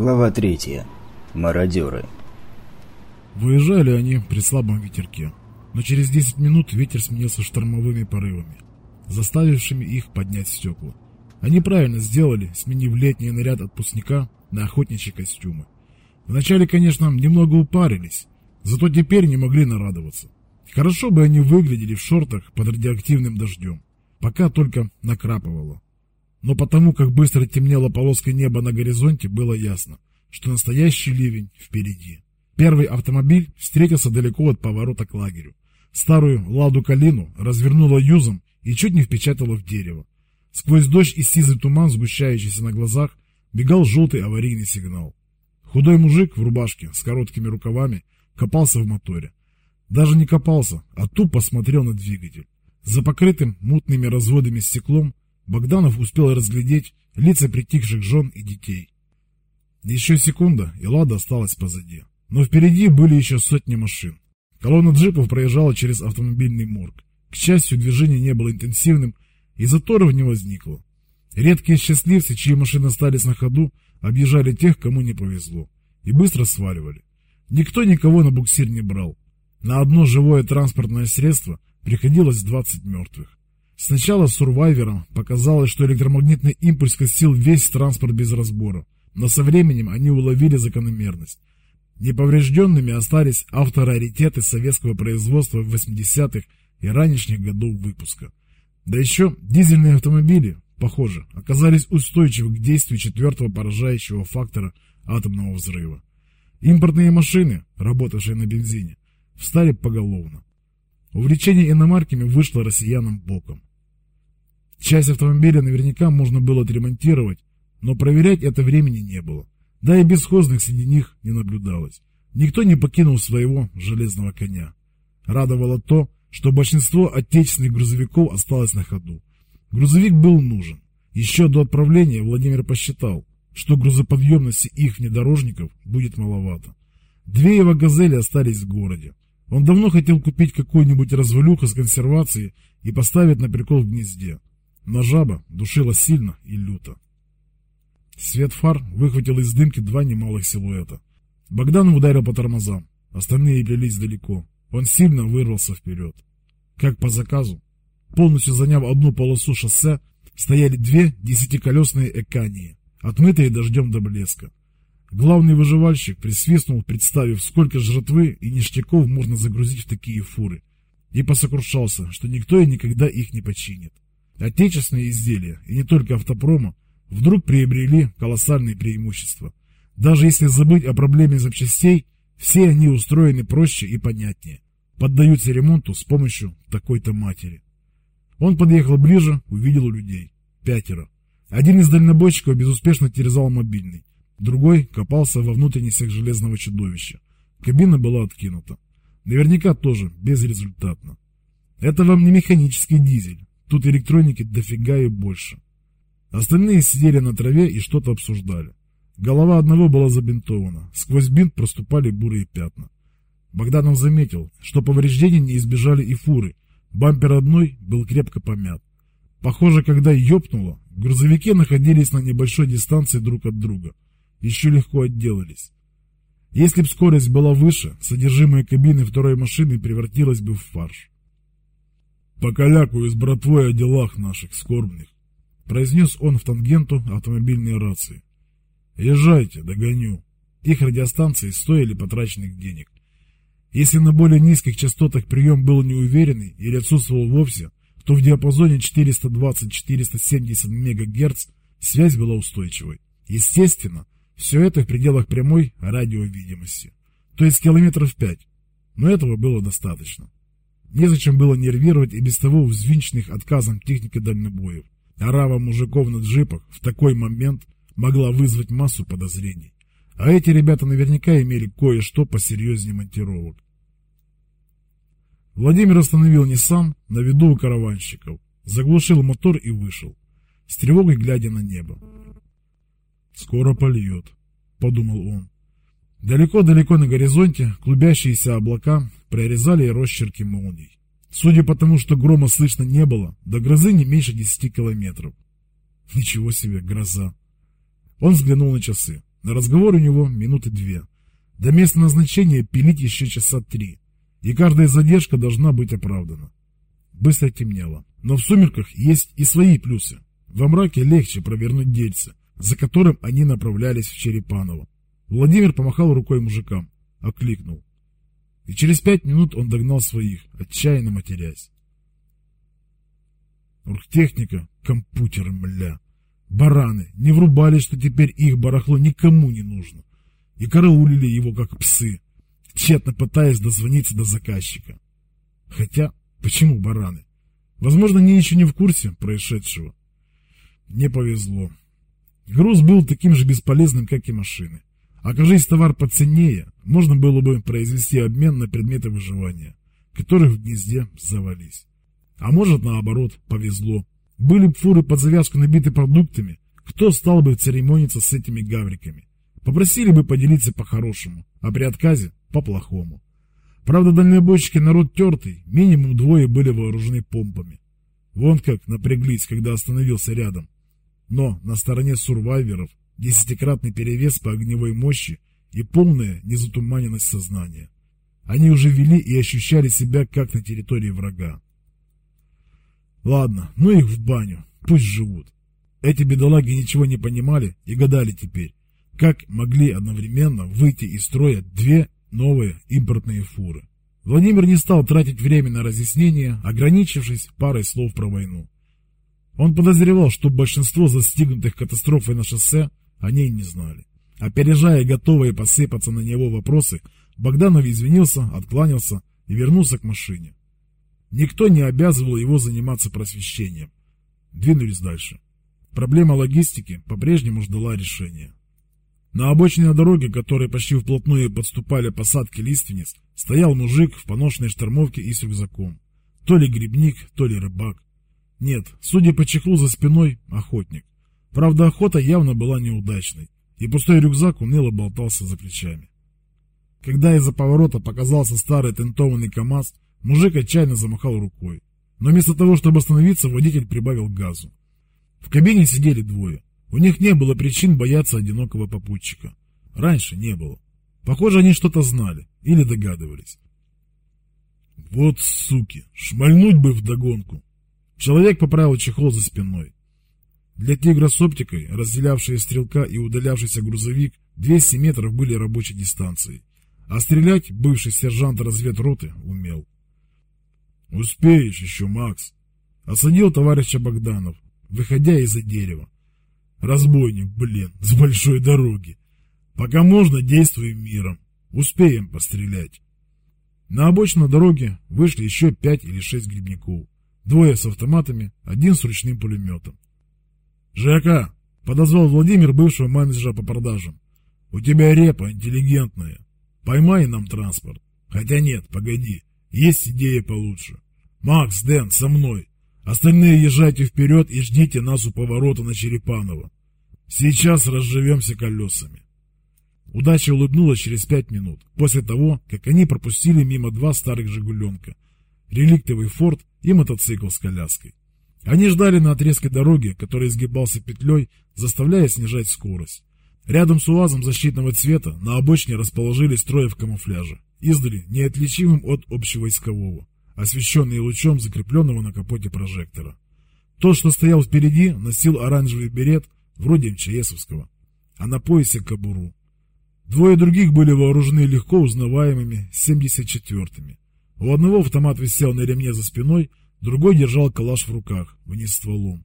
Глава 3. Мародеры. Выезжали они при слабом ветерке, но через 10 минут ветер сменился штормовыми порывами, заставившими их поднять стекла. Они правильно сделали, сменив летний наряд отпускника на охотничьи костюмы. Вначале, конечно, немного упарились, зато теперь не могли нарадоваться. Хорошо бы они выглядели в шортах под радиоактивным дождем, пока только накрапывало. Но потому, как быстро темнела полоска неба на горизонте, было ясно, что настоящий ливень впереди. Первый автомобиль встретился далеко от поворота к лагерю. Старую «Ладу Калину» развернула юзом и чуть не впечатала в дерево. Сквозь дождь и сизый туман, сгущающийся на глазах, бегал желтый аварийный сигнал. Худой мужик в рубашке с короткими рукавами копался в моторе. Даже не копался, а тупо смотрел на двигатель. За покрытым мутными разводами стеклом Богданов успел разглядеть лица притихших жен и детей. Еще секунда, и Лада осталась позади. Но впереди были еще сотни машин. Колонна джипов проезжала через автомобильный морг. К счастью, движение не было интенсивным, и заторов не возникло. Редкие счастливцы, чьи машины остались на ходу, объезжали тех, кому не повезло, и быстро сваливали. Никто никого на буксир не брал. На одно живое транспортное средство приходилось 20 мертвых. Сначала сурвайверам показалось, что электромагнитный импульс косил весь транспорт без разбора, но со временем они уловили закономерность. Неповрежденными остались автораритеты советского производства 80-х и ранешних годов выпуска. Да еще дизельные автомобили, похоже, оказались устойчивы к действию четвертого поражающего фактора атомного взрыва. Импортные машины, работавшие на бензине, встали поголовно. Увлечение иномарками вышло россиянам боком. Часть автомобиля наверняка можно было отремонтировать, но проверять это времени не было. Да и бесхозных среди них не наблюдалось. Никто не покинул своего железного коня. Радовало то, что большинство отечественных грузовиков осталось на ходу. Грузовик был нужен. Еще до отправления Владимир посчитал, что грузоподъемности их внедорожников будет маловато. Две его «Газели» остались в городе. Он давно хотел купить какую-нибудь развалюху с консервацией и поставить на прикол в гнезде. Но жаба душила сильно и люто. Свет фар выхватил из дымки два немалых силуэта. Богдан ударил по тормозам, остальные плелись далеко. Он сильно вырвался вперед. Как по заказу, полностью заняв одну полосу шоссе, стояли две десятиколесные экании, отмытые дождем до блеска. Главный выживальщик присвистнул, представив, сколько жратвы и ништяков можно загрузить в такие фуры, и посокрушался, что никто и никогда их не починит. Отечественные изделия, и не только автопрома, вдруг приобрели колоссальные преимущества. Даже если забыть о проблеме запчастей, все они устроены проще и понятнее. Поддаются ремонту с помощью такой-то матери. Он подъехал ближе, увидел людей. Пятеро. Один из дальнобойщиков безуспешно терзал мобильный. Другой копался во внутренностях железного чудовища. Кабина была откинута. Наверняка тоже безрезультатно. Это вам не механический дизель. Тут электроники дофига и больше. Остальные сидели на траве и что-то обсуждали. Голова одного была забинтована, сквозь бинт проступали бурые пятна. Богданов заметил, что повреждений не избежали и фуры. Бампер одной был крепко помят. Похоже, когда ёпнуло, грузовики находились на небольшой дистанции друг от друга. Еще легко отделались. Если б скорость была выше, содержимое кабины второй машины превратилось бы в фарш. «Покалякую с братвой о делах наших скорбных», — произнес он в тангенту автомобильной рации. «Езжайте, догоню». Их радиостанции стоили потраченных денег. Если на более низких частотах прием был неуверенный или отсутствовал вовсе, то в диапазоне 420-470 МГц связь была устойчивой. Естественно, все это в пределах прямой радиовидимости, то есть километров 5, но этого было достаточно. Незачем было нервировать и без того взвинченных отказом техники дальнобоев. Арава мужиков на джипах в такой момент могла вызвать массу подозрений. А эти ребята наверняка имели кое-что посерьезнее монтировок. Владимир остановил Ниссан на виду у караванщиков, заглушил мотор и вышел, с тревогой глядя на небо. «Скоро польет», — подумал он. Далеко-далеко на горизонте клубящиеся облака прорезали росчерки молний. Судя по тому, что грома слышно не было, до грозы не меньше десяти километров. Ничего себе, гроза. Он взглянул на часы. На разговор у него минуты две. До места назначения пилить еще часа три. И каждая задержка должна быть оправдана. Быстро темнело. Но в сумерках есть и свои плюсы. Во мраке легче провернуть дельце, за которым они направлялись в Черепаново. Владимир помахал рукой мужикам, окликнул. И через пять минут он догнал своих, отчаянно матерясь. Оргтехника, компьютер, мля. Бараны не врубали, что теперь их барахло никому не нужно. И караулили его, как псы, тщетно пытаясь дозвониться до заказчика. Хотя, почему бараны? Возможно, они еще не в курсе происшедшего. Не повезло. Груз был таким же бесполезным, как и машины. Окажись товар поценнее, можно было бы произвести обмен на предметы выживания, которых в гнезде завались. А может, наоборот, повезло. Были б фуры под завязку набиты продуктами, кто стал бы церемониться с этими гавриками? Попросили бы поделиться по-хорошему, а при отказе – по-плохому. Правда, дальнобойщики народ тертый, минимум двое были вооружены помпами. Вон как напряглись, когда остановился рядом. Но на стороне сурвайверов десятикратный перевес по огневой мощи и полная незатуманенность сознания. Они уже вели и ощущали себя как на территории врага. Ладно, ну их в баню, пусть живут. Эти бедолаги ничего не понимали и гадали теперь, как могли одновременно выйти из строя две новые импортные фуры. Владимир не стал тратить время на разъяснение, ограничившись парой слов про войну. Он подозревал, что большинство застигнутых катастрофой на шоссе о ней не знали. Опережая готовые посыпаться на него вопросы, Богданов извинился, откланялся и вернулся к машине. Никто не обязывал его заниматься просвещением. Двинулись дальше. Проблема логистики по-прежнему ждала решения. На обочине дороги, которой почти вплотную подступали посадки лиственниц, стоял мужик в поношенной штормовке и с рюкзаком. То ли грибник, то ли рыбак. Нет, судя по чехлу за спиной, охотник. Правда, охота явно была неудачной, и пустой рюкзак уныло болтался за плечами. Когда из-за поворота показался старый тентованный КАМАЗ, Мужик отчаянно замахал рукой. Но вместо того, чтобы остановиться, водитель прибавил газу. В кабине сидели двое. У них не было причин бояться одинокого попутчика. Раньше не было. Похоже, они что-то знали или догадывались. Вот суки, шмальнуть бы вдогонку. Человек поправил чехол за спиной. Для тигра с оптикой, разделявшие стрелка и удалявшийся грузовик, 200 метров были рабочей дистанцией. А стрелять бывший сержант разведроты умел. «Успеешь еще, Макс!» Осадил товарища Богданов, выходя из-за дерева. «Разбойник, блин, с большой дороги! Пока можно, действуем миром. Успеем пострелять!» На обочину дороги вышли еще пять или шесть грибников. Двое с автоматами, один с ручным пулеметом. «Жека!» — подозвал Владимир бывшего менеджера по продажам. «У тебя репа интеллигентная. Поймай нам транспорт. Хотя нет, погоди. Есть идея получше. Макс, Дэн, со мной. Остальные езжайте вперед и ждите нас у поворота на Черепаново. Сейчас разживемся колесами. Удача улыбнулась через пять минут, после того, как они пропустили мимо два старых «Жигуленка», реликтовый «Форд» и мотоцикл с коляской. Они ждали на отрезке дороги, который изгибался петлей, заставляя снижать скорость. Рядом с УАЗом защитного цвета на обочине расположились трое в камуфляже издали неотличимым от общевойскового, освещенный лучом закрепленного на капоте прожектора. Тот, что стоял впереди, носил оранжевый берет, вроде МЧСовского, а на поясе кобуру. Двое других были вооружены легко узнаваемыми 74-ми. У одного автомат висел на ремне за спиной, другой держал калаш в руках, вниз стволом.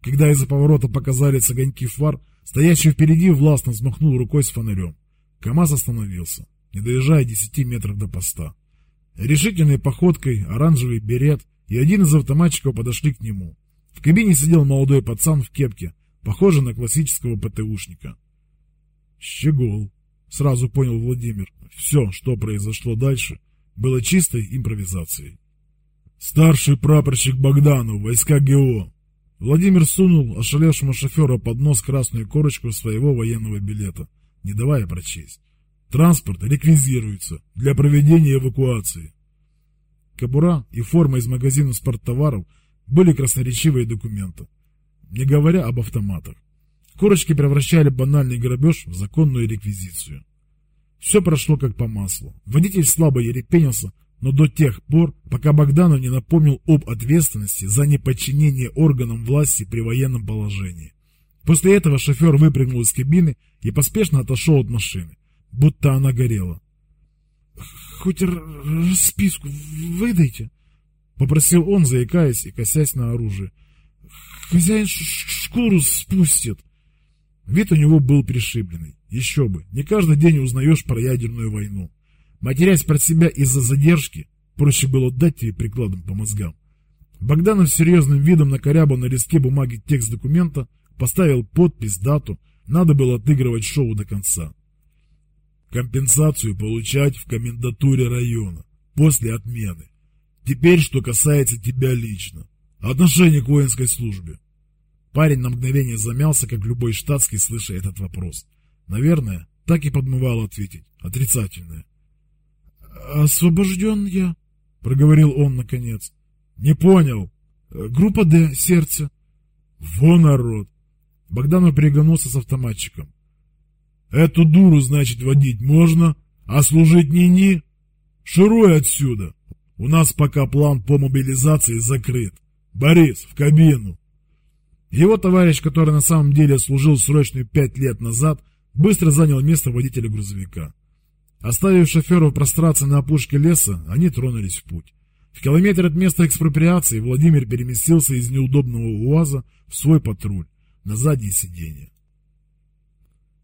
Когда из-за поворота показались огоньки фар, стоящий впереди властно взмахнул рукой с фонарем. КамАЗ остановился не доезжая десяти метров до поста. Решительной походкой оранжевый берет и один из автоматчиков подошли к нему. В кабине сидел молодой пацан в кепке, похожий на классического ПТУшника. «Щегол», — сразу понял Владимир. Все, что произошло дальше, было чистой импровизацией. «Старший прапорщик Богданов, войска ГО!» Владимир сунул ошалевшему шофера под нос красную корочку своего военного билета, не давая прочесть. Транспорт реквизируется для проведения эвакуации. Кобура и форма из магазина спорттоваров были красноречивые документы, не говоря об автоматах. Корочки превращали банальный грабеж в законную реквизицию. Все прошло как по маслу. Водитель слабо ерепенился, но до тех пор, пока Богданов не напомнил об ответственности за неподчинение органам власти при военном положении. После этого шофер выпрыгнул из кабины и поспешно отошел от машины, будто она горела. «Хоть расписку выдайте», — попросил он, заикаясь и косясь на оружие. «Хозяин шкуру спустит». Вид у него был пришибленный. Еще бы, не каждый день узнаешь про ядерную войну. Матерясь про себя из-за задержки, проще было дать тебе прикладом по мозгам. Богданов серьезным видом накорябал на листке бумаги текст документа, поставил подпись, дату, надо было отыгрывать шоу до конца. Компенсацию получать в комендатуре района, после отмены. Теперь, что касается тебя лично. Отношение к воинской службе. Парень на мгновение замялся, как любой штатский, слыша этот вопрос. Наверное, так и подмывал ответить. Отрицательное. «Освобожден я», — проговорил он наконец. «Не понял. Группа Д, сердце». «Во народ!» Богданов переглянулся с автоматчиком. «Эту дуру, значит, водить можно, а служить ни-ни? Шируй отсюда! У нас пока план по мобилизации закрыт. Борис, в кабину!» Его товарищ, который на самом деле служил срочную пять лет назад, быстро занял место водителя грузовика. Оставив шофера в прострации на опушке леса, они тронулись в путь. В километр от места экспроприации Владимир переместился из неудобного УАЗа в свой патруль на заднее сиденье.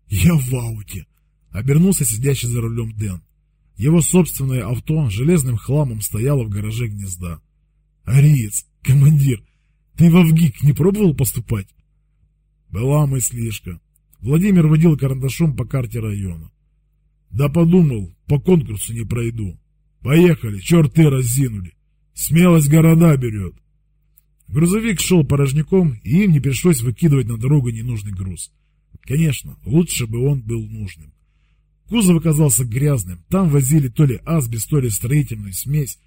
«Я в ауте!» — обернулся сидящий за рулем Дэн. Его собственное авто железным хламом стояло в гараже гнезда. «Ариец, командир, ты во ВГИК не пробовал поступать?» Была мыслишка. Владимир водил карандашом по карте района. Да подумал, по конкурсу не пройду. Поехали, черты разинули. Смелость города берет. Грузовик шел порожняком, и им не пришлось выкидывать на дорогу ненужный груз. Конечно, лучше бы он был нужным. Кузов оказался грязным, там возили то ли асбест, то ли строительную смесь,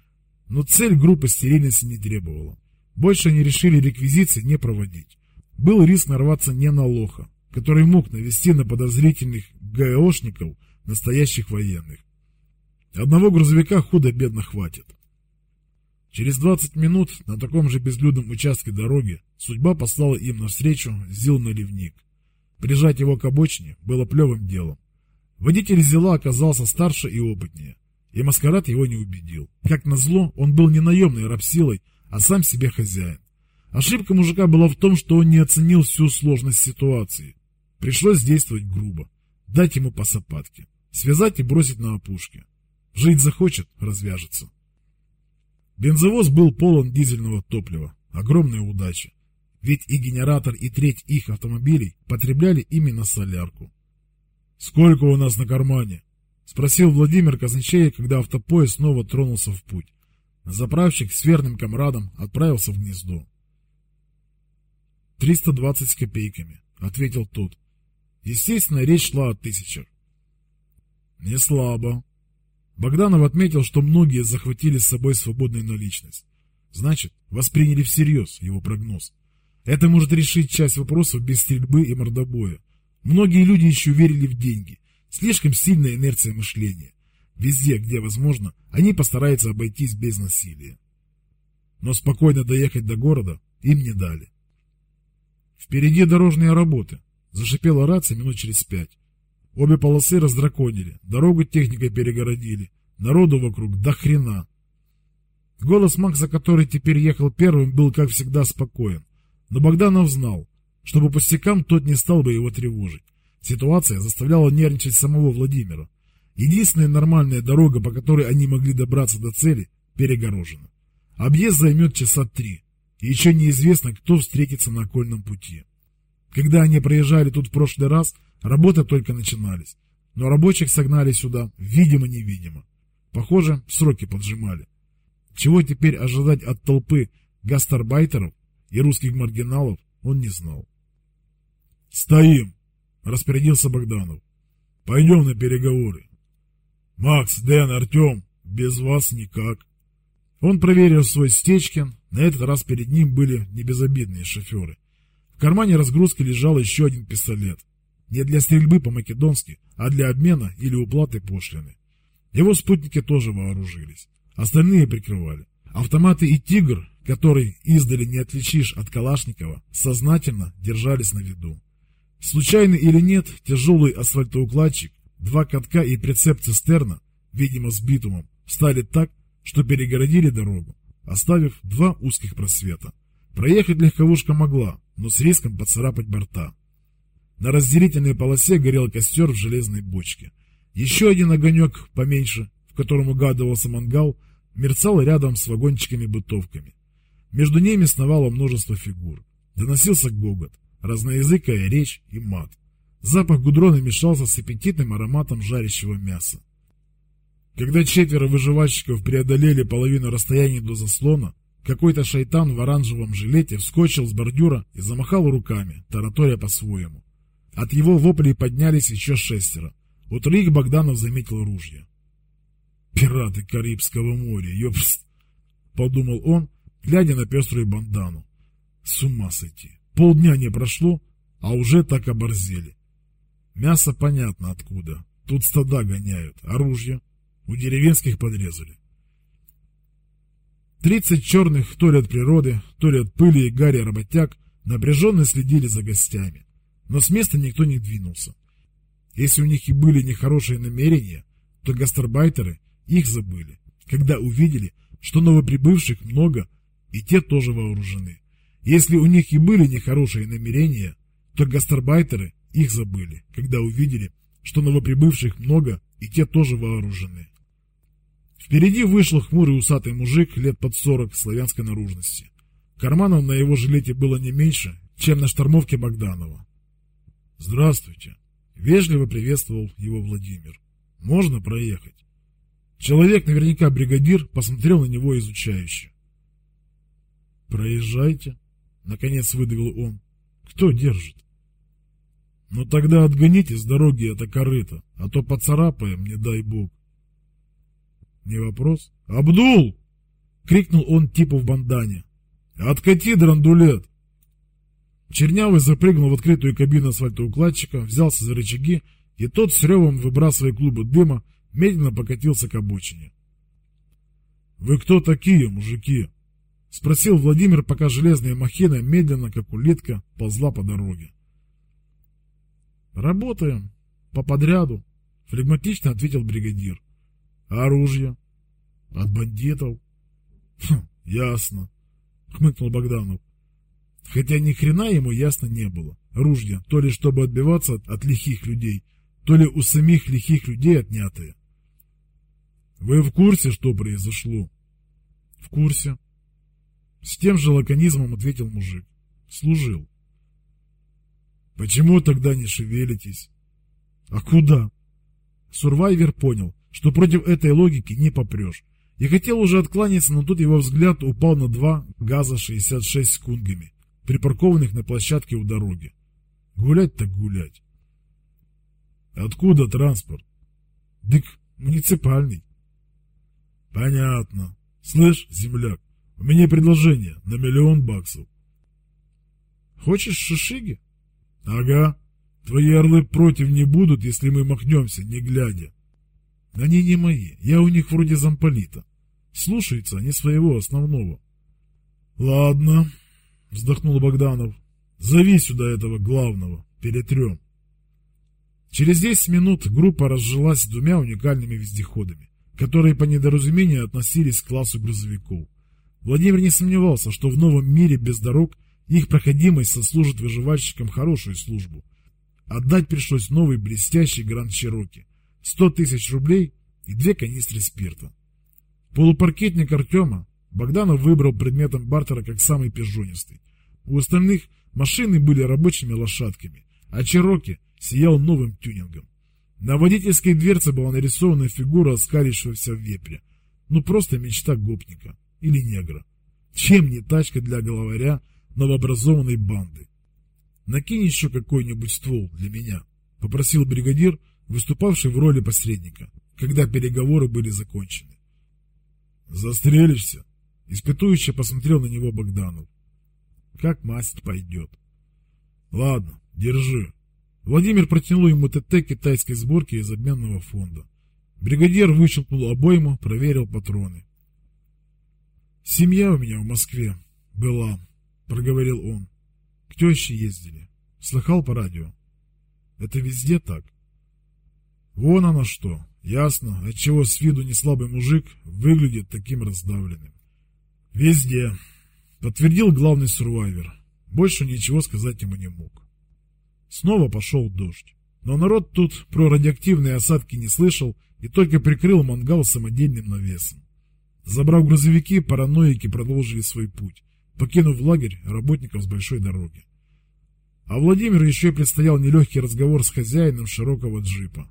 но цель группы стерильности не требовала. Больше они решили реквизиции не проводить. Был риск нарваться не на лоха, который мог навести на подозрительных ГОшников настоящих военных. Одного грузовика худо-бедно хватит. Через 20 минут на таком же безлюдном участке дороги судьба послала им навстречу Зил-наливник. Прижать его к обочине было плевым делом. Водитель Зила оказался старше и опытнее, и маскарад его не убедил. Как назло, он был не наемной рабсилой, а сам себе хозяин. Ошибка мужика была в том, что он не оценил всю сложность ситуации. Пришлось действовать грубо, дать ему по сапатке, связать и бросить на опушке. Жить захочет, развяжется. Бензовоз был полон дизельного топлива. Огромная удача. Ведь и генератор, и треть их автомобилей потребляли именно солярку. «Сколько у нас на кармане?» — спросил Владимир Казначея, когда автопоезд снова тронулся в путь. Заправщик с верным комрадом отправился в гнездо. «Триста двадцать с копейками», — ответил тот. Естественно, речь шла о тысячах. «Не слабо», Богданов отметил, что многие захватили с собой свободную наличность. Значит, восприняли всерьез его прогноз. Это может решить часть вопросов без стрельбы и мордобоя. Многие люди еще верили в деньги. Слишком сильная инерция мышления. Везде, где возможно, они постараются обойтись без насилия. Но спокойно доехать до города им не дали. Впереди дорожные работы. Зашипела рация минут через пять. Обе полосы раздраконили, дорогу техникой перегородили, народу вокруг до хрена. Голос Макса, который теперь ехал первым, был, как всегда, спокоен. Но Богданов знал, что по пустякам тот не стал бы его тревожить. Ситуация заставляла нервничать самого Владимира. Единственная нормальная дорога, по которой они могли добраться до цели, перегорожена. Объезд займет часа три, и еще неизвестно, кто встретится на окольном пути. Когда они проезжали тут в прошлый раз, Работы только начинались, но рабочих согнали сюда, видимо-невидимо. Похоже, сроки поджимали. Чего теперь ожидать от толпы гастарбайтеров и русских маргиналов, он не знал. «Стоим!» — распорядился Богданов. «Пойдем на переговоры. Макс, Дэн, Артем, без вас никак». Он проверил свой Стечкин, на этот раз перед ним были небезобидные шоферы. В кармане разгрузки лежал еще один пистолет. Не для стрельбы по-македонски, а для обмена или уплаты пошлины. Его спутники тоже вооружились. Остальные прикрывали. Автоматы и «Тигр», который издали не отличишь от Калашникова, сознательно держались на виду. Случайно или нет, тяжелый асфальтоукладчик, два катка и прицеп цистерна, видимо с битумом, встали так, что перегородили дорогу, оставив два узких просвета. Проехать легковушка могла, но с риском поцарапать борта. На разделительной полосе горел костер в железной бочке. Еще один огонек, поменьше, в котором угадывался мангал, мерцал рядом с вагончиками-бытовками. Между ними сновало множество фигур. Доносился гогот, разноязыкая речь и мат. Запах гудрона мешался с аппетитным ароматом жарящего мяса. Когда четверо выживальщиков преодолели половину расстояния до заслона, какой-то шайтан в оранжевом жилете вскочил с бордюра и замахал руками, тараторя по-своему. От его воплей поднялись еще шестеро. У троих Богданов заметил ружья. «Пираты Карибского моря, ёпст!» — подумал он, глядя на пеструю бандану. «С ума сойти! Полдня не прошло, а уже так оборзели. Мясо понятно откуда. Тут стада гоняют, оружие. У деревенских подрезали. Тридцать черных, то ли от природы, то ли от пыли и гари работяг, напряженно следили за гостями. Но с места никто не двинулся. Если у них и были нехорошие намерения, то гастарбайтеры их забыли, когда увидели, что новоприбывших много, и те тоже вооружены. Если у них и были нехорошие намерения, то гастарбайтеры их забыли, когда увидели, что новоприбывших много, и те тоже вооружены. Впереди вышел хмурый усатый мужик лет под сорок славянской наружности. Карманов на его жилете было не меньше, чем на штормовке Богданова. «Здравствуйте!» — вежливо приветствовал его Владимир. «Можно проехать?» Человек, наверняка бригадир, посмотрел на него изучающе. «Проезжайте», — наконец выдавил он. «Кто держит?» «Ну тогда отгоните с дороги это корыто, а то поцарапаем, не дай бог». Не вопрос. «Абдул!» — крикнул он типу в бандане. «Откати, драндулет!» Чернявый запрыгнул в открытую кабину асфальтоукладчика, взялся за рычаги, и тот с ревом, выбрасывая клубы дыма, медленно покатился к обочине. «Вы кто такие, мужики?» — спросил Владимир, пока железная махина медленно, как улитка, ползла по дороге. «Работаем. По подряду», — флегматично ответил бригадир. «А оружие?» «От бандитов». «Хм, ясно», — хмыкнул Богданов. Хотя ни хрена ему ясно не было. Ружья, то ли чтобы отбиваться от, лихих людей, то ли у самих лихих людей отнятые. Вы в курсе, что произошло? В курсе. С тем же лаконизмом ответил мужик. Служил. Почему тогда не шевелитесь? А куда? Сурвайвер понял, что против этой логики не попрешь. И хотел уже откланяться, но тут его взгляд упал на два ГАЗа-66 с кунгами припаркованных на площадке у дороги. Гулять так гулять. Откуда транспорт? Дык, муниципальный. Понятно. Слышь, земляк, у меня предложение на миллион баксов. Хочешь шишиги? Ага. Твои орлы против не будут, если мы махнемся, не глядя. Они не мои, я у них вроде замполита. Слушаются они своего основного. Ладно, вздохнул Богданов. Зови сюда этого главного, перетрем. Через 10 минут группа разжилась двумя уникальными вездеходами, которые по недоразумению относились к классу грузовиков. Владимир не сомневался, что в новом мире без дорог их проходимость сослужит выживальщикам хорошую службу. Отдать пришлось новый блестящий Гранд Чироки. 100 тысяч рублей и две канистры спирта. Полупаркетник Артема Богданов выбрал предметом бартера как самый пижонистый. У остальных машины были рабочими лошадками, а Чироки сиял новым тюнингом. На водительской дверце была нарисована фигура оскалившегося в вепре. Ну просто мечта гопника или негра. Чем не тачка для головаря новообразованной банды? Накинь еще какой-нибудь ствол для меня, попросил бригадир, выступавший в роли посредника, когда переговоры были закончены. Застрелишься? Испытующе посмотрел на него Богданов. Как масть пойдет. Ладно, держи. Владимир протянул ему ТТ китайской сборки из обменного фонда. Бригадир выщелкнул обойму, проверил патроны. «Семья у меня в Москве была», — проговорил он. «К теще ездили. Слыхал по радио? Это везде так?» «Вон оно что. Ясно, отчего с виду не слабый мужик выглядит таким раздавленным». «Везде», — подтвердил главный сурвайвер. Больше ничего сказать ему не мог. Снова пошел дождь. Но народ тут про радиоактивные осадки не слышал и только прикрыл мангал самодельным навесом. Забрав грузовики, параноики продолжили свой путь, покинув лагерь работников с большой дороги. А Владимиру еще предстоял нелегкий разговор с хозяином широкого джипа.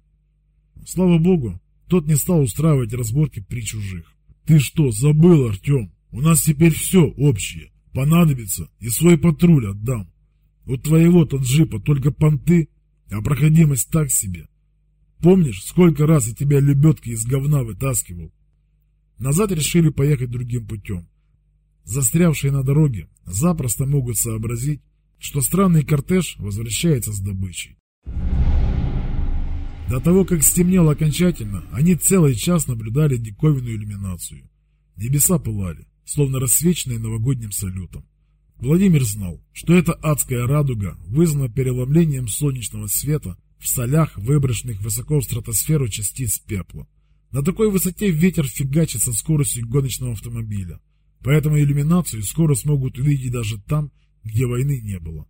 Слава богу, тот не стал устраивать разборки при чужих. «Ты что, забыл, Артем? У нас теперь все общее. Понадобится, и свой патруль отдам. У твоего-то джипа только понты, а проходимость так себе. Помнишь, сколько раз я тебя лебедки из говна вытаскивал? Назад решили поехать другим путем. Застрявшие на дороге запросто могут сообразить, что странный кортеж возвращается с добычей. До того, как стемнело окончательно, они целый час наблюдали диковинную иллюминацию. Небеса пылали, словно рассвеченные новогодним салютом. Владимир знал, что эта адская радуга вызвана переломлением солнечного света в солях, выброшенных высоко в стратосферу частиц пепла. На такой высоте ветер фигачит со скоростью гоночного автомобиля, поэтому иллюминацию скоро смогут увидеть даже там, где войны не было.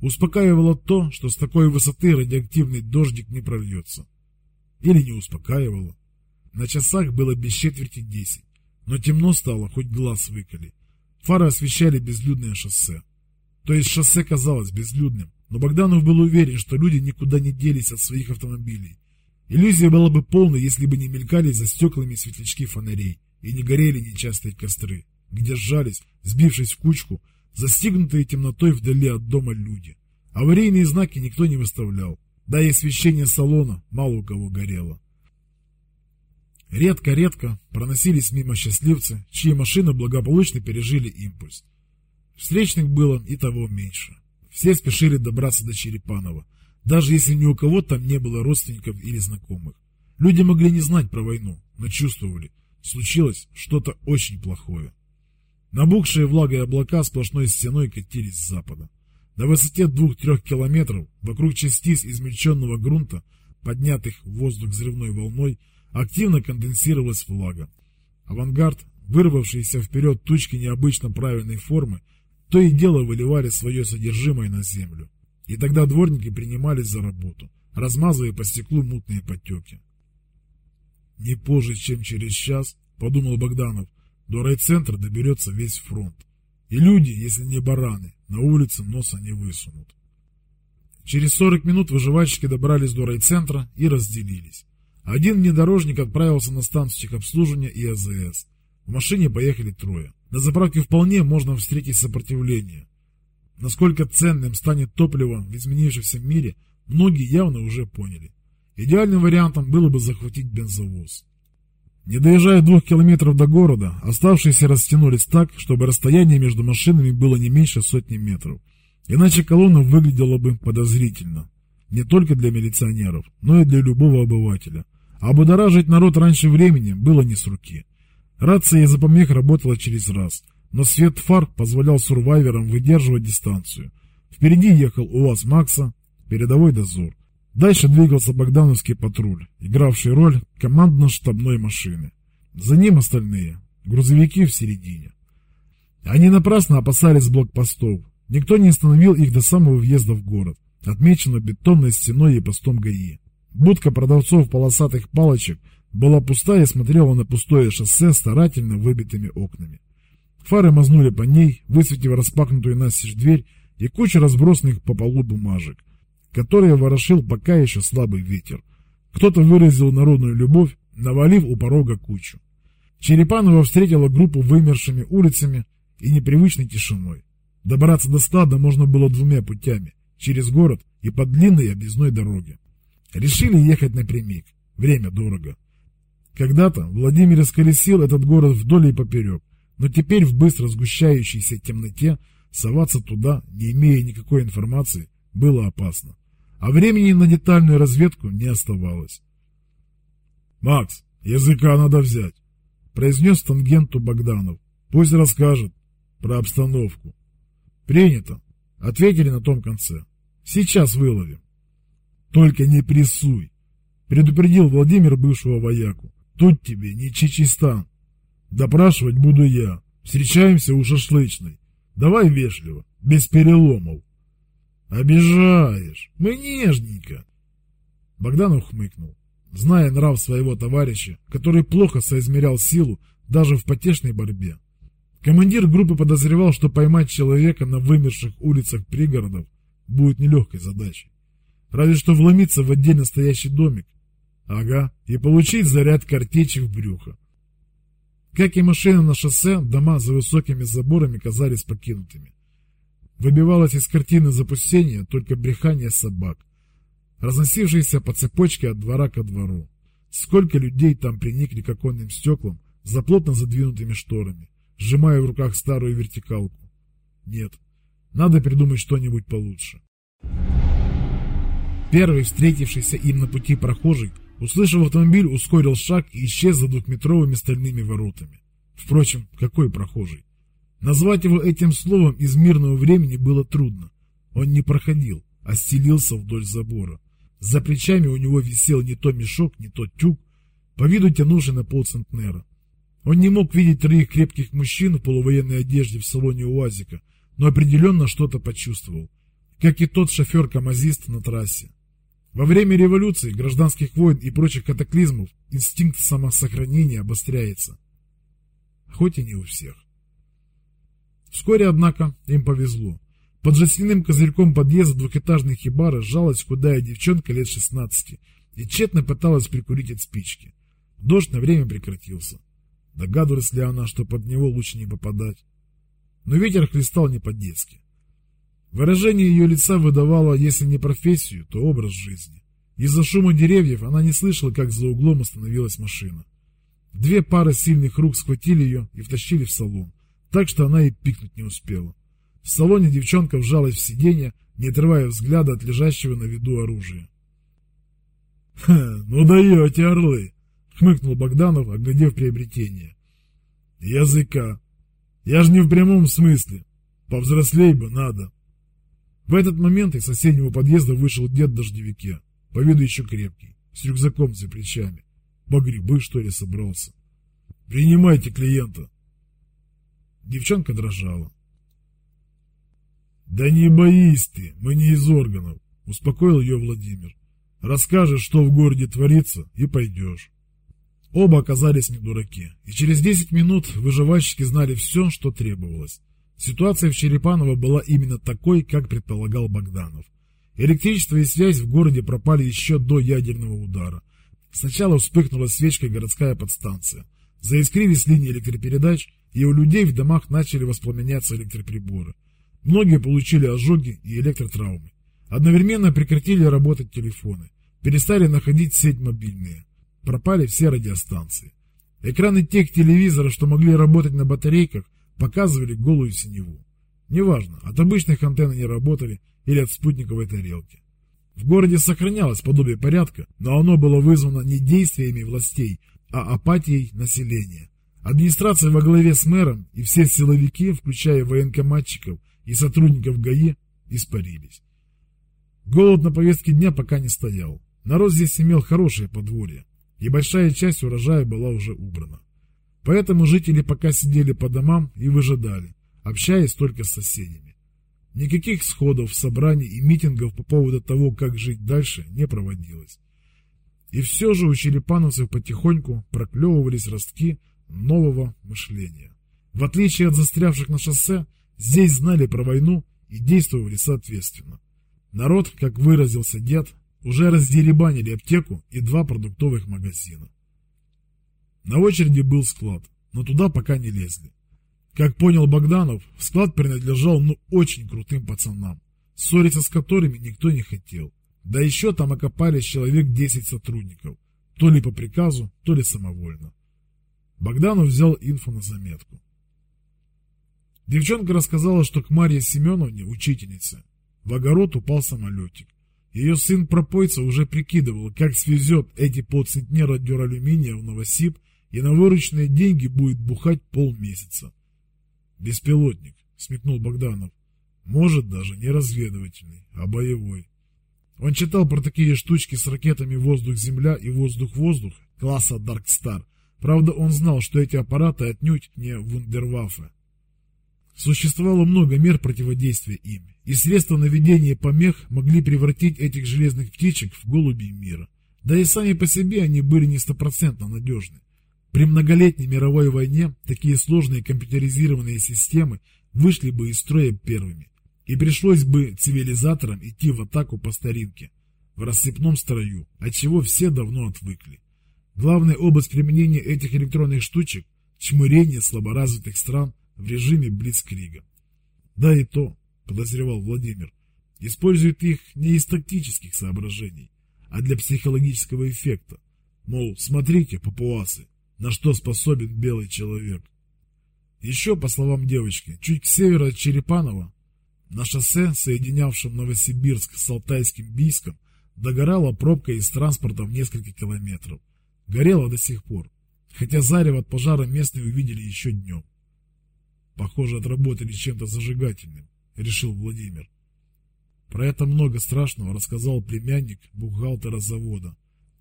Успокаивало то, что с такой высоты радиоактивный дождик не прольется. Или не успокаивало. На часах было без четверти десять, но темно стало, хоть глаз выколи. Фары освещали безлюдное шоссе. То есть шоссе казалось безлюдным, но Богданов был уверен, что люди никуда не делись от своих автомобилей. Иллюзия была бы полной, если бы не мелькали за стеклами светлячки фонарей и не горели нечастые костры, где сжались, сбившись в кучку, застигнутые темнотой вдали от дома люди. Аварийные знаки никто не выставлял, да и освещение салона мало у кого горело. Редко-редко проносились мимо счастливцы, чьи машины благополучно пережили импульс. Встречных было и того меньше. Все спешили добраться до Черепанова, даже если ни у кого там не было родственников или знакомых. Люди могли не знать про войну, но чувствовали, случилось что-то очень плохое. Набухшие влагой облака сплошной стеной катились с запада. На высоте двух-трех километров вокруг частиц измельченного грунта, поднятых в воздух взрывной волной, активно конденсировалась влага. Авангард, вырвавшиеся вперед тучки необычно правильной формы, то и дело выливали свое содержимое на землю. И тогда дворники принимались за работу, размазывая по стеклу мутные потеки. Не позже, чем через час, подумал Богданов, до райцентра доберется весь фронт. И люди, если не бараны, на улице носа не высунут. Через 40 минут выживальщики добрались до райцентра и разделились. Один внедорожник отправился на станцию техобслуживания и АЗС. В машине поехали трое. На заправке вполне можно встретить сопротивление. Насколько ценным станет топливо в изменившемся мире, многие явно уже поняли. Идеальным вариантом было бы захватить бензовоз. Не доезжая двух километров до города, оставшиеся растянулись так, чтобы расстояние между машинами было не меньше сотни метров. Иначе колонна выглядела бы подозрительно. Не только для милиционеров, но и для любого обывателя – Обудоражить народ раньше времени было не с руки. Рация из-за помех работала через раз, но свет фар позволял сурвайверам выдерживать дистанцию. Впереди ехал УАЗ Макса, передовой дозор. Дальше двигался Богдановский патруль, игравший роль командно-штабной машины. За ним остальные, грузовики в середине. Они напрасно опасались блокпостов. Никто не остановил их до самого въезда в город, отмеченного бетонной стеной и постом ГАИ. Будка продавцов полосатых палочек была пустая и смотрела на пустое шоссе старательно выбитыми окнами. Фары мазнули по ней, высветив распахнутую настежь дверь и кучу разбросанных по полу бумажек, которые ворошил пока еще слабый ветер. Кто-то выразил народную любовь, навалив у порога кучу. Черепанова встретила группу вымершими улицами и непривычной тишиной. Добраться до склада можно было двумя путями – через город и по длинной объездной дороге. Решили ехать напрямик. Время дорого. Когда-то Владимир исколесил этот город вдоль и поперек, но теперь в быстро сгущающейся темноте соваться туда, не имея никакой информации, было опасно, а времени на детальную разведку не оставалось. «Макс, языка надо взять», — произнес тангенту Богданов. «Пусть расскажет про обстановку». «Принято», — ответили на том конце. «Сейчас выловим». «Только не прессуй», — предупредил Владимир бывшего вояку. «Тут тебе не Чечистан. Допрашивать буду я. Встречаемся у шашлычной. Давай вежливо, без переломов». «Обижаешь! Мы нежненько!» Богданов хмыкнул. Зная нрав своего товарища, который плохо соизмерял силу даже в потешной борьбе, командир группы подозревал, что поймать человека на вымерших улицах пригородов будет нелегкой задачей. Разве что вломиться в отдельно стоящий домик. Ага, и получить заряд картечи в брюхо. Как и машины на шоссе, дома за высокими заборами казались покинутыми. Выбивалось из картины запустения только брехание собак, разносившиеся по цепочке от двора ко двору. Сколько людей там приникли к оконным стеклам за плотно задвинутыми шторами, сжимая в руках старую вертикалку. Нет, надо придумать что-нибудь получше. Первый встретившийся им на пути прохожий, услышав автомобиль, ускорил шаг и исчез за двухметровыми стальными воротами. Впрочем, какой прохожий? Назвать его этим словом из мирного времени было трудно. Он не проходил, а стелился вдоль забора. За плечами у него висел не то мешок, не то тюк, по виду тянувший на полцентнера. Он не мог видеть троих крепких мужчин в полувоенной одежде в салоне УАЗика, но определенно что-то почувствовал, как и тот шофер-камазист на трассе. Во время революции, гражданских войн и прочих катаклизмов инстинкт самосохранения обостряется. Хоть и не у всех. Вскоре, однако, им повезло. Под жестяным козырьком подъезда двухэтажной хибары сжалась худая девчонка лет 16 и тщетно пыталась прикурить от спички. Дождь на время прекратился. Догадывалась ли она, что под него лучше не попадать? Но ветер хлестал не по-детски. Выражение ее лица выдавало, если не профессию, то образ жизни. Из-за шума деревьев она не слышала, как за углом остановилась машина. Две пары сильных рук схватили ее и втащили в салон так что она и пикнуть не успела. В салоне девчонка вжалась в сиденье, не отрывая взгляда от лежащего на виду оружия. «Ха, ну даете, орлы!» — хмыкнул Богданов, оглядев приобретение. «Языка! Я же не в прямом смысле. Повзрослей бы надо!» В этот момент из соседнего подъезда вышел дед в дождевике, по виду еще крепкий, с рюкзаком за плечами. По грибы, что ли, собрался. «Принимайте клиента!» Девчонка дрожала. «Да не боись ты, мы не из органов», — успокоил ее Владимир. «Расскажешь, что в городе творится, и пойдешь». Оба оказались не дураки, и через 10 минут выживальщики знали все, что требовалось. Ситуация в Черепаново была именно такой, как предполагал Богданов. Электричество и связь в городе пропали еще до ядерного удара. Сначала вспыхнула свечкой городская подстанция. Заискрились линии электропередач, и у людей в домах начали воспламеняться электроприборы. Многие получили ожоги и электротравмы. Одновременно прекратили работать телефоны, перестали находить сеть мобильные. Пропали все радиостанции. Экраны тех телевизоров, что могли работать на батарейках, показывали голую синеву. Неважно, от обычных антенн не работали или от спутниковой тарелки. В городе сохранялось подобие порядка, но оно было вызвано не действиями властей, а апатией населения. Администрация во главе с мэром и все силовики, включая военкоматчиков и сотрудников ГАИ, испарились. Голод на повестке дня пока не стоял. Народ здесь имел хорошее подворье, и большая часть урожая была уже убрана. Поэтому жители пока сидели по домам и выжидали, общаясь только с соседями. Никаких сходов, собраний и митингов по поводу того, как жить дальше, не проводилось. И все же у черепановцев потихоньку проклевывались ростки нового мышления. В отличие от застрявших на шоссе, здесь знали про войну и действовали соответственно. Народ, как выразился дед, уже раздеребанили аптеку и два продуктовых магазина. На очереди был склад, но туда пока не лезли. Как понял Богданов, склад принадлежал ну очень крутым пацанам, ссориться с которыми никто не хотел. Да еще там окопались человек 10 сотрудников, то ли по приказу, то ли самовольно. Богданов взял инфу на заметку. Девчонка рассказала, что к Марье Семеновне, учительнице, В огород упал самолетик. Ее сын-пропойца уже прикидывал, как свезет эти полцентнера дюралюминия в Новосиб и на вырученные деньги будет бухать полмесяца. «Беспилотник», — смекнул Богданов. «Может, даже не разведывательный, а боевой». Он читал про такие штучки с ракетами «Воздух-Земля» и «Воздух-Воздух» класса Dark Star. Правда, он знал, что эти аппараты отнюдь не вундерваффе. Существовало много мер противодействия им, и средства наведения помех могли превратить этих железных птичек в голубей мира. Да и сами по себе они были не стопроцентно надежны. При многолетней мировой войне такие сложные компьютеризированные системы вышли бы из строя первыми, и пришлось бы цивилизаторам идти в атаку по старинке, в рассыпном строю, от чего все давно отвыкли. Главная область применения этих электронных штучек – чмырение слаборазвитых стран в режиме Блицкрига. Да и то, подозревал Владимир, используют их не из тактических соображений, а для психологического эффекта. Мол, смотрите, папуасы, на что способен белый человек. Еще, по словам девочки, чуть к северу от Черепанова, на шоссе, соединявшем Новосибирск с Алтайским Бийском, догорала пробка из транспорта в несколько километров. Горела до сих пор, хотя зарево от пожара местные увидели еще днем. Похоже, отработали чем-то зажигательным, решил Владимир. Про это много страшного рассказал племянник бухгалтера завода,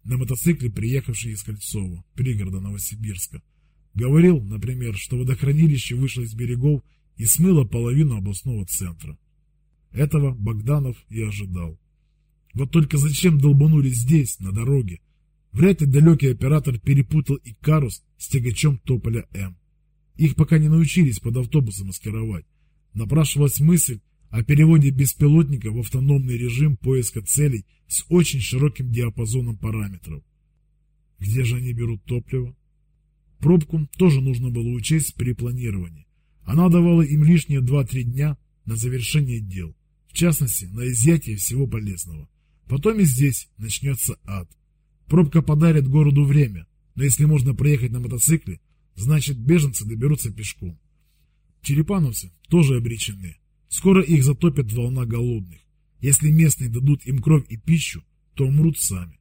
на мотоцикле, приехавший из Кольцова, пригорода Новосибирска. Говорил, например, что водохранилище вышло из берегов и смыло половину областного центра. Этого Богданов и ожидал. Вот только зачем долбанули здесь, на дороге? Вряд ли далекий оператор перепутал Икарус с тягачом Тополя М. Их пока не научились под автобусы маскировать. Напрашивалась мысль о переводе беспилотника в автономный режим поиска целей с очень широким диапазоном параметров. Где же они берут топливо? Пробку тоже нужно было учесть при планировании. Она давала им лишние 2-3 дня на завершение дел, в частности, на изъятие всего полезного. Потом и здесь начнется ад. Пробка подарит городу время, но если можно проехать на мотоцикле, значит беженцы доберутся пешком. Черепановцы тоже обречены. Скоро их затопит волна голодных. Если местные дадут им кровь и пищу, то умрут сами.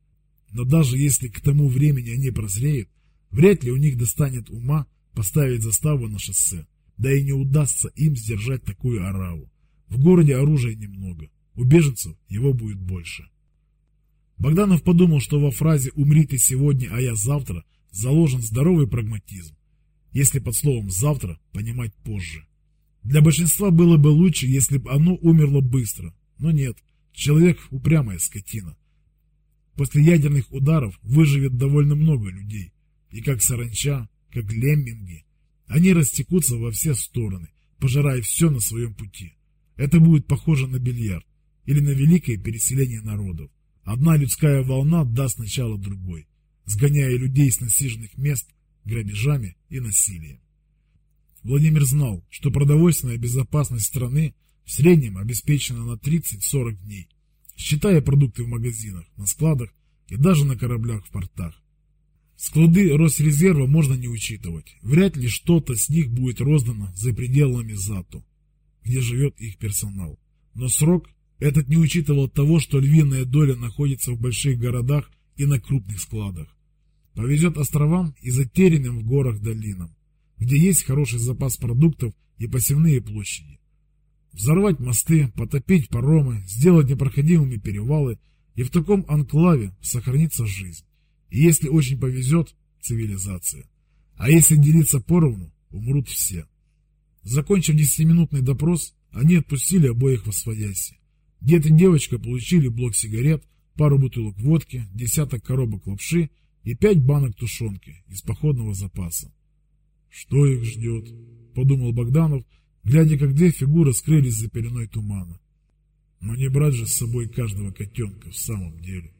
Но даже если к тому времени они прозреют, вряд ли у них достанет ума поставить заставу на шоссе. Да и не удастся им сдержать такую ораву. В городе оружия немного, у беженцев его будет больше. Богданов подумал, что во фразе «умри ты сегодня, а я завтра» заложен здоровый прагматизм если под словом «завтра» понимать позже. Для большинства было бы лучше, если бы оно умерло быстро, но нет, человек упрямая скотина. После ядерных ударов выживет довольно много людей, и как саранча, как лемминги, они растекутся во все стороны, пожирая все на своем пути. Это будет похоже на бильярд или на великое переселение народов. Одна людская волна даст начало другой, сгоняя людей с насиженных мест грабежами и насилием. Владимир знал, что продовольственная безопасность страны в среднем обеспечена на 30-40 дней, считая продукты в магазинах, на складах и даже на кораблях в портах. Склады Росрезерва можно не учитывать. Вряд ли что-то с них будет роздано за пределами ЗАТУ, где живет их персонал. Но срок этот не учитывал того, что львиная доля находится в больших городах и на крупных складах. Повезет островам и затерянным в горах долинам, где есть хороший запас продуктов и посевные площади. Взорвать мосты, потопить паромы, сделать непроходимыми перевалы, и в таком анклаве сохранится жизнь. И если очень повезет, цивилизация. А если делиться поровну, умрут все. Закончив десятиминутный допрос, они отпустили обоих во свояси. Дед и девочка получили блок сигарет, пару бутылок водки, десяток коробок лапши и пять банок тушенки из походного запаса. «Что их ждет?» — подумал Богданов, глядя, как две фигуры скрылись за пеленой тумана. «Но не брать же с собой каждого котенка в самом деле».